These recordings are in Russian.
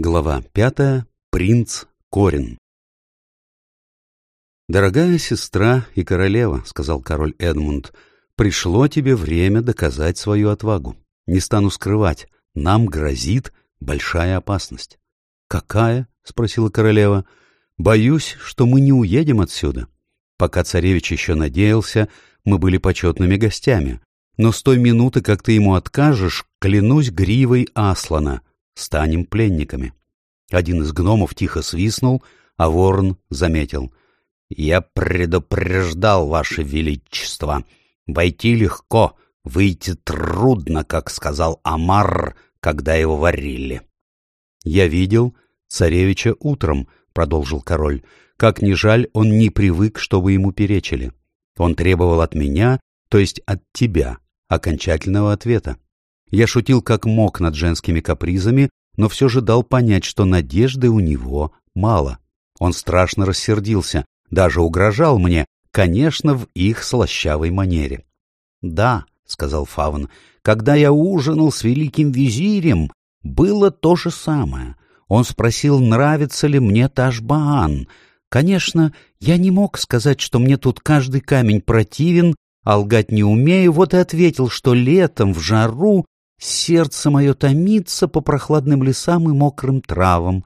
Глава пятая. Принц Корин. «Дорогая сестра и королева», — сказал король Эдмунд, — «пришло тебе время доказать свою отвагу. Не стану скрывать, нам грозит большая опасность». «Какая?» — спросила королева. «Боюсь, что мы не уедем отсюда. Пока царевич еще надеялся, мы были почетными гостями. Но с той минуты, как ты ему откажешь, клянусь гривой Аслана» станем пленниками. Один из гномов тихо свистнул, а ворон заметил. «Я предупреждал, Ваше Величество. Войти легко, выйти трудно, как сказал Амар, когда его варили». «Я видел царевича утром», — продолжил король. «Как ни жаль, он не привык, чтобы ему перечили. Он требовал от меня, то есть от тебя, окончательного ответа. Я шутил как мог над женскими капризами, но все же дал понять, что надежды у него мало. Он страшно рассердился, даже угрожал мне, конечно, в их слащавой манере. «Да», — сказал Фавн, — «когда я ужинал с великим визирем, было то же самое. Он спросил, нравится ли мне Ташбаан. Конечно, я не мог сказать, что мне тут каждый камень противен, а лгать не умею, вот и ответил, что летом в жару Сердце мое томится по прохладным лесам и мокрым травам.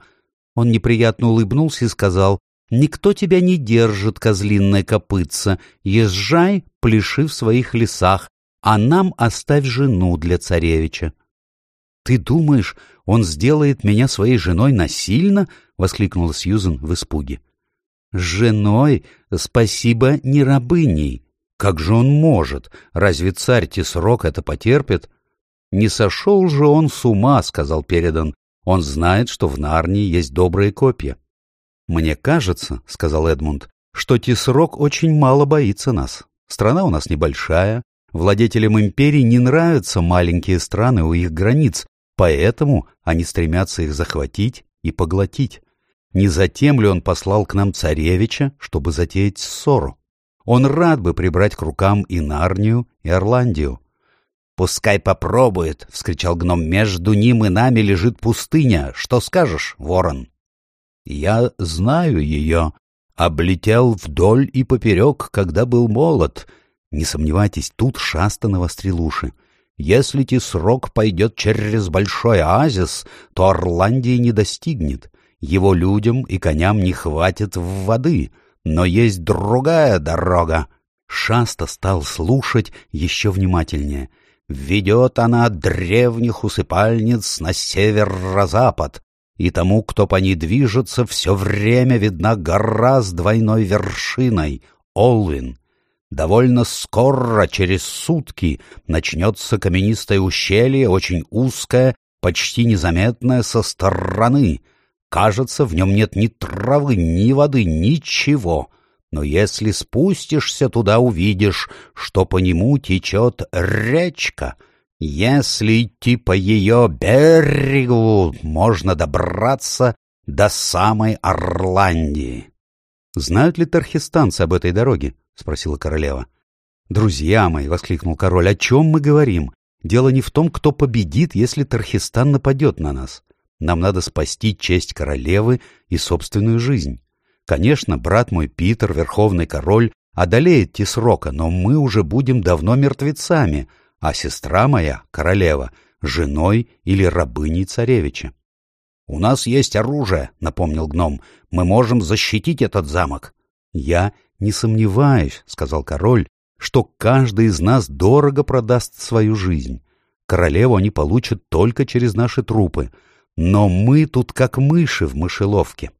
Он неприятно улыбнулся и сказал, «Никто тебя не держит, козлинная копытца. Езжай, пляши в своих лесах, а нам оставь жену для царевича». «Ты думаешь, он сделает меня своей женой насильно?» — воскликнула Сьюзен в испуге. «Женой? Спасибо, не рабыней. Как же он может? Разве царь Тесрок это потерпит?» «Не сошел же он с ума», — сказал Передан. «Он знает, что в Нарнии есть добрые копья». «Мне кажется», — сказал Эдмунд, — «что Тисрок очень мало боится нас. Страна у нас небольшая, владетелям империи не нравятся маленькие страны у их границ, поэтому они стремятся их захватить и поглотить. Не затем ли он послал к нам царевича, чтобы затеять ссору? Он рад бы прибрать к рукам и Нарнию, и Орландию. «Пускай попробует!» — вскричал гном. «Между ним и нами лежит пустыня. Что скажешь, ворон?» «Я знаю ее. Облетел вдоль и поперек, когда был молод. Не сомневайтесь, тут шаста навострил уши. Если Тисрок пойдет через Большой Оазис, то Орландии не достигнет. Его людям и коням не хватит воды. Но есть другая дорога». Шаста стал слушать еще внимательнее — ведет она древних усыпальниц на северо-запад, и тому, кто по ней движется, все время видна гора с двойной вершиной — Олвин. Довольно скоро, через сутки, начнется каменистое ущелье, очень узкое, почти незаметное со стороны. Кажется, в нем нет ни травы, ни воды, ничего — но если спустишься туда, увидишь, что по нему течет речка. Если идти по ее берегу, можно добраться до самой Орландии. — Знают ли тархистанцы об этой дороге? — спросила королева. — Друзья мои, — воскликнул король, — о чем мы говорим? Дело не в том, кто победит, если Тархистан нападет на нас. Нам надо спасти честь королевы и собственную жизнь. Конечно, брат мой Питер, верховный король, одолеет Тисрока, но мы уже будем давно мертвецами, а сестра моя, королева, женой или рабыней царевича. — У нас есть оружие, — напомнил гном. — Мы можем защитить этот замок. — Я не сомневаюсь, — сказал король, — что каждый из нас дорого продаст свою жизнь. Королеву они получат только через наши трупы. Но мы тут как мыши в мышеловке.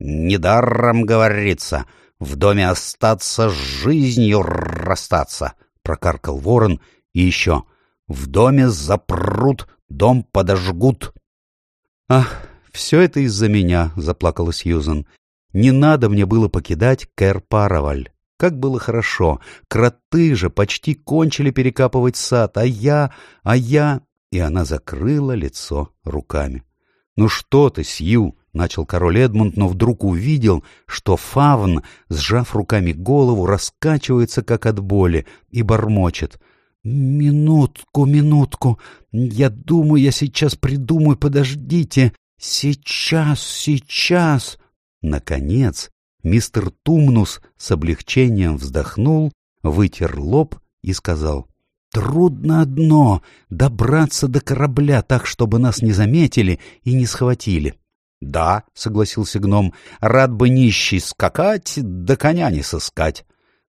Недаром говорится, в доме остаться, с жизнью расстаться, — прокаркал ворон и еще. В доме запрут, дом подожгут. — Ах, все это из-за меня, — заплакала Сьюзан. — Не надо мне было покидать Кэр Пароваль. Как было хорошо! Кроты же почти кончили перекапывать сад, а я, а я... И она закрыла лицо руками. — Ну что ты, Сью! — начал король Эдмунд, но вдруг увидел, что фавн, сжав руками голову, раскачивается как от боли и бормочет. «Минутку, минутку! Я думаю, я сейчас придумаю, подождите! Сейчас, сейчас!» Наконец, мистер Тумнус с облегчением вздохнул, вытер лоб и сказал. «Трудно одно — добраться до корабля так, чтобы нас не заметили и не схватили. «Да», — согласился гном, — «рад бы нищий скакать, да коня не сыскать».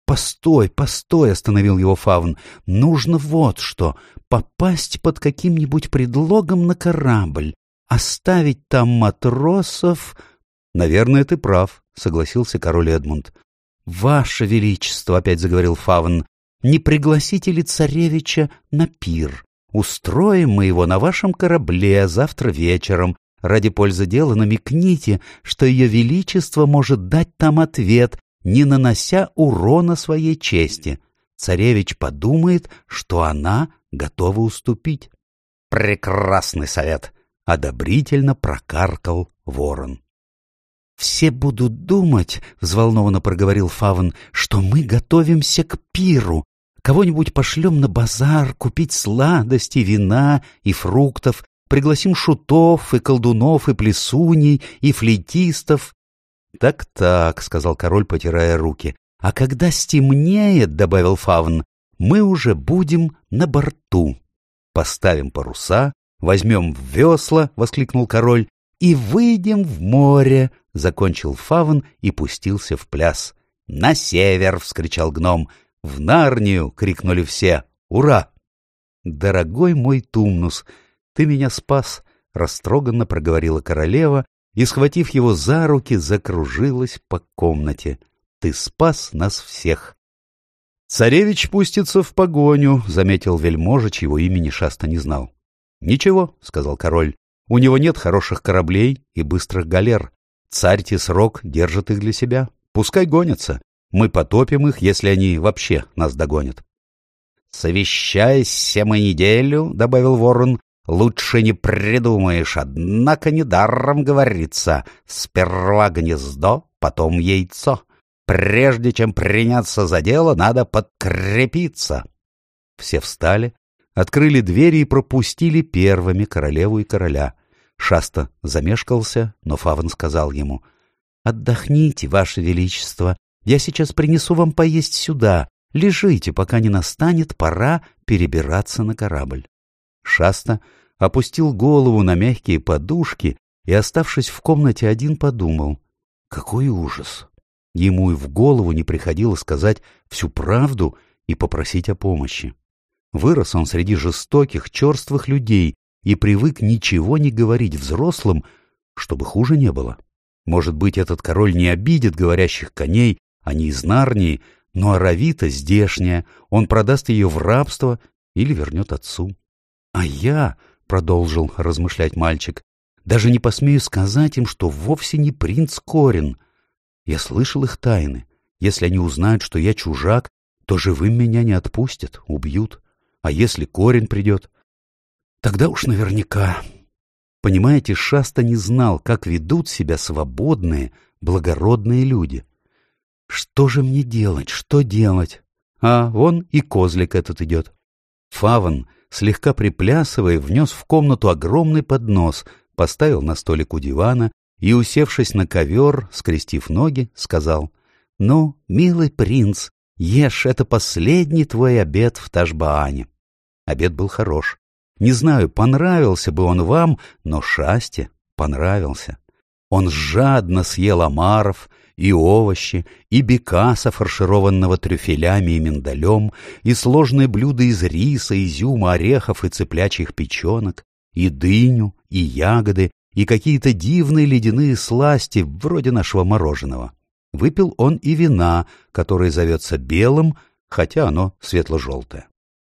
«Постой, постой!» — остановил его Фавн. «Нужно вот что — попасть под каким-нибудь предлогом на корабль, оставить там матросов...» «Наверное, ты прав», — согласился король Эдмунд. «Ваше Величество», — опять заговорил Фавн, — «не пригласите ли царевича на пир? Устроим мы его на вашем корабле завтра вечером, Ради пользы дела намекните, что ее величество может дать там ответ, не нанося урона своей чести. Царевич подумает, что она готова уступить. Прекрасный совет! Одобрительно прокаркал ворон. «Все будут думать, — взволнованно проговорил Фавн, — что мы готовимся к пиру. Кого-нибудь пошлем на базар купить сладости, вина и фруктов, пригласим шутов и колдунов и плесуней и флейтистов. «Так-так», — сказал король, потирая руки. «А когда стемнеет», — добавил Фавн, — «мы уже будем на борту. Поставим паруса, возьмем весла», — воскликнул король, — «и выйдем в море», — закончил Фавн и пустился в пляс. «На север!» — вскричал гном. «В Нарнию!» — крикнули все. «Ура!» «Дорогой мой Тумнус!» ты меня спас», — растроганно проговорила королева и, схватив его за руки, закружилась по комнате. «Ты спас нас всех!» «Царевич пустится в погоню», — заметил вельможа, чьего имени Шаста не знал. «Ничего», — сказал король, — «у него нет хороших кораблей и быстрых галер. Царь Тесрок держит их для себя. Пускай гонятся. Мы потопим их, если они вообще нас догонят». «Совещайся мы неделю», — добавил ворон, лучше не придумаешь, однако недаром говорится «сперва гнездо, потом яйцо». Прежде чем приняться за дело, надо подкрепиться. Все встали, открыли двери и пропустили первыми королеву и короля. Шаста замешкался, но Фаван сказал ему «Отдохните, Ваше Величество, я сейчас принесу вам поесть сюда, лежите, пока не настанет пора перебираться на корабль». Шаста опустил голову на мягкие подушки и, оставшись в комнате один, подумал. Какой ужас! Ему и в голову не приходило сказать всю правду и попросить о помощи. Вырос он среди жестоких, черствых людей и привык ничего не говорить взрослым, чтобы хуже не было. Может быть, этот король не обидит говорящих коней, они из Нарнии, но Аравита здешняя, он продаст ее в рабство или вернет отцу. А я, — продолжил размышлять мальчик, — даже не посмею сказать им, что вовсе не принц Корин. Я слышал их тайны. Если они узнают, что я чужак, то живым меня не отпустят, убьют. А если Корин придет? Тогда уж наверняка. Понимаете, Шаста не знал, как ведут себя свободные, благородные люди. Что же мне делать, что делать? А, вон и козлик этот идет. Фаван — слегка приплясывая, внес в комнату огромный поднос, поставил на столик у дивана и, усевшись на ковер, скрестив ноги, сказал «Ну, милый принц, ешь, это последний твой обед в Ташбаане». Обед был хорош. Не знаю, понравился бы он вам, но Шасте понравился. Он жадно съел омаров, и овощи, и бекаса, фаршированного трюфелями и миндалем, и сложные блюда из риса, изюма, орехов и цыплячьих печенок, и дыню, и ягоды, и какие-то дивные ледяные сласти, вроде нашего мороженого. Выпил он и вина, которое зовется белым, хотя оно светло-желтое.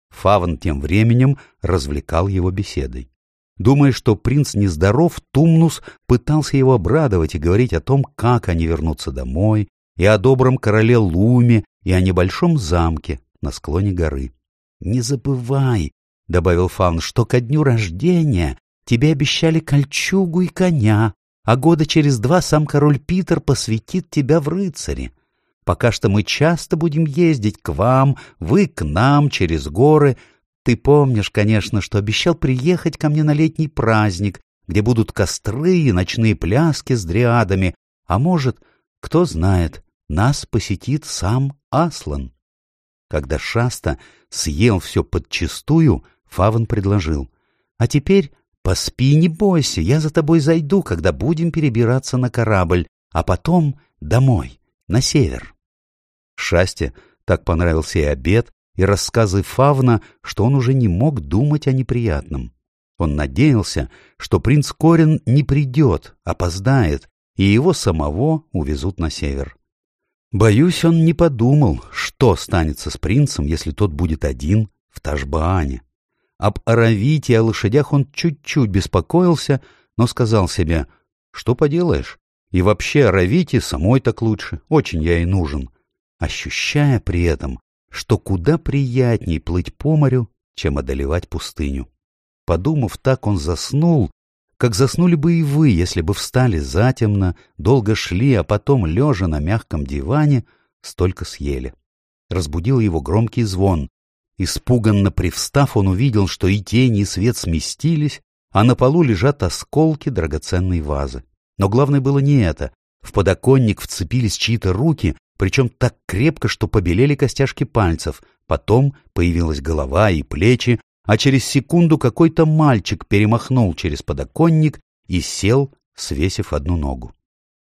Фавн тем временем развлекал его беседой. Думая, что принц нездоров, Тумнус пытался его обрадовать и говорить о том, как они вернутся домой, и о добром короле Луме, и о небольшом замке на склоне горы. «Не забывай», — добавил Фаун, — «что ко дню рождения тебе обещали кольчугу и коня, а года через два сам король Питер посвятит тебя в рыцари. Пока что мы часто будем ездить к вам, вы к нам, через горы, ты помнишь, конечно, что обещал приехать ко мне на летний праздник, где будут костры и ночные пляски с дриадами, а может, кто знает, нас посетит сам Аслан. Когда Шаста съел все подчистую, Фаван предложил. «А теперь поспи, не бойся, я за тобой зайду, когда будем перебираться на корабль, а потом домой, на север». Шасте так понравился и обед, и рассказы Фавна, что он уже не мог думать о неприятном. Он надеялся, что принц Корин не придет, опоздает, и его самого увезут на север. Боюсь, он не подумал, что станется с принцем, если тот будет один в Ташбаане. Об Аравите и о лошадях он чуть-чуть беспокоился, но сказал себе, что поделаешь, и вообще Аравите самой так лучше, очень я и нужен. Ощущая при этом, что куда приятней плыть по морю, чем одолевать пустыню. Подумав так, он заснул, как заснули бы и вы, если бы встали затемно, долго шли, а потом, лежа на мягком диване, столько съели. Разбудил его громкий звон. Испуганно привстав, он увидел, что и тени, и свет сместились, а на полу лежат осколки драгоценной вазы. Но главное было не это. В подоконник вцепились чьи-то руки, причем так крепко, что побелели костяшки пальцев, потом появилась голова и плечи, а через секунду какой-то мальчик перемахнул через подоконник и сел, свесив одну ногу.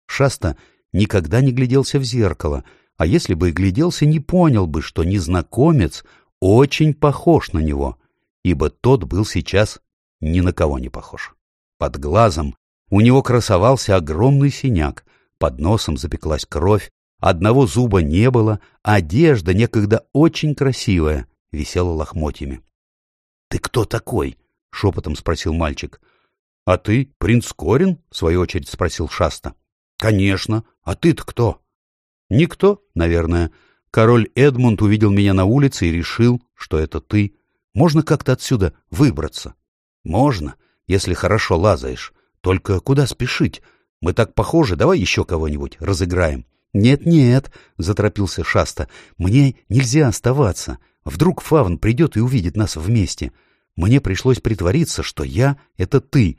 Шаста никогда не гляделся в зеркало, а если бы и гляделся, не понял бы, что незнакомец очень похож на него, ибо тот был сейчас ни на кого не похож. Под глазом у него красовался огромный синяк, под носом запеклась кровь, Одного зуба не было, а одежда, некогда очень красивая, висела лохмотьями. — Ты кто такой? — шепотом спросил мальчик. — А ты принц Корин? — в свою очередь спросил Шаста. — Конечно. А ты-то кто? — Никто, наверное. Король Эдмунд увидел меня на улице и решил, что это ты. Можно как-то отсюда выбраться? — Можно, если хорошо лазаешь. Только куда спешить? Мы так похожи, давай еще кого-нибудь разыграем. — «Нет-нет», — заторопился Шаста, — «мне нельзя оставаться. Вдруг Фавн придет и увидит нас вместе. Мне пришлось притвориться, что я — это ты.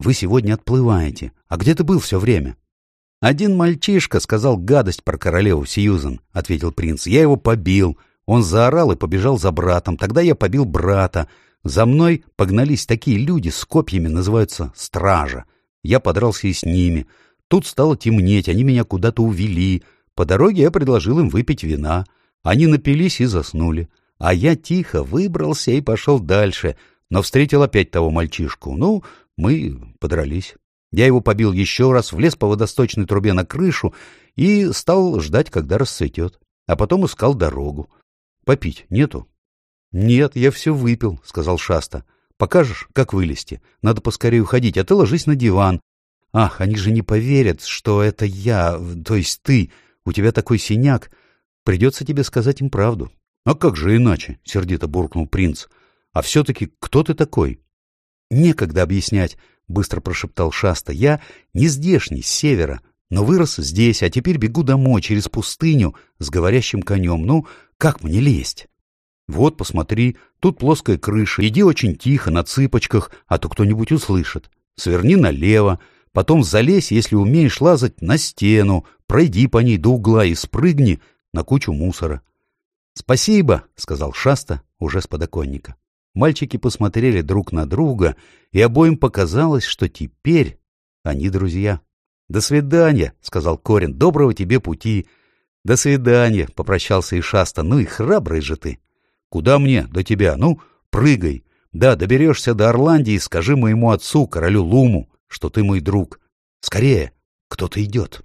Вы сегодня отплываете. А где ты был все время?» «Один мальчишка сказал гадость про королеву Сьюзен», — ответил принц. «Я его побил. Он заорал и побежал за братом. Тогда я побил брата. За мной погнались такие люди с копьями, называются «стража». Я подрался и с ними». Тут стало темнеть, они меня куда-то увели. По дороге я предложил им выпить вина. Они напились и заснули. А я тихо выбрался и пошел дальше, но встретил опять того мальчишку. Ну, мы подрались. Я его побил еще раз, влез по водосточной трубе на крышу и стал ждать, когда расцветет. А потом искал дорогу. Попить нету? — Нет, я все выпил, — сказал Шаста. — Покажешь, как вылезти? Надо поскорее уходить, а ты ложись на диван. Ах, они же не поверят, что это я, то есть ты, у тебя такой синяк. Придется тебе сказать им правду. А как же иначе? — сердито буркнул принц. А все-таки кто ты такой? Некогда объяснять, — быстро прошептал Шаста. Я не здешний, с севера, но вырос здесь, а теперь бегу домой через пустыню с говорящим конем. Ну, как мне лезть? Вот, посмотри, тут плоская крыша, иди очень тихо, на цыпочках, а то кто-нибудь услышит. Сверни налево, Потом залезь, если умеешь лазать, на стену, пройди по ней до угла и спрыгни на кучу мусора. — Спасибо, — сказал Шаста уже с подоконника. Мальчики посмотрели друг на друга, и обоим показалось, что теперь они друзья. — До свидания, — сказал Корин, — доброго тебе пути. — До свидания, — попрощался и Шаста, — ну и храбрый же ты. — Куда мне, до тебя? Ну, прыгай. Да, доберешься до Орландии, скажи моему отцу, королю Луму что ты мой друг. Скорее, кто-то идет.